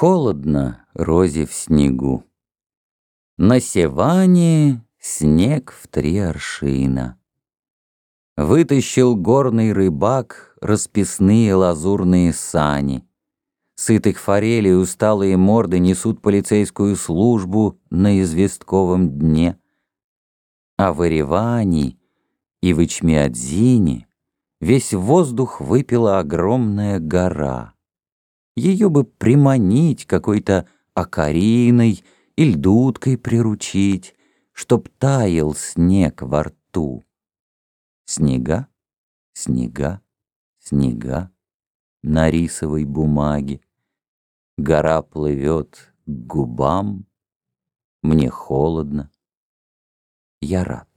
Холодно розе в снегу. На севане снег в три аршина. Вытащил горный рыбак расписные лазурные сани. Сытых форелей усталые морды несут полицейскую службу на известковом дне. А в Ереване и в Ичмиадзине весь воздух выпила огромная гора. Ее бы приманить какой-то окариной или дудкой приручить, чтоб таял снег во рту. Снега, снега, снега на рисовой бумаге. Гора плывет к губам, мне холодно, я рад.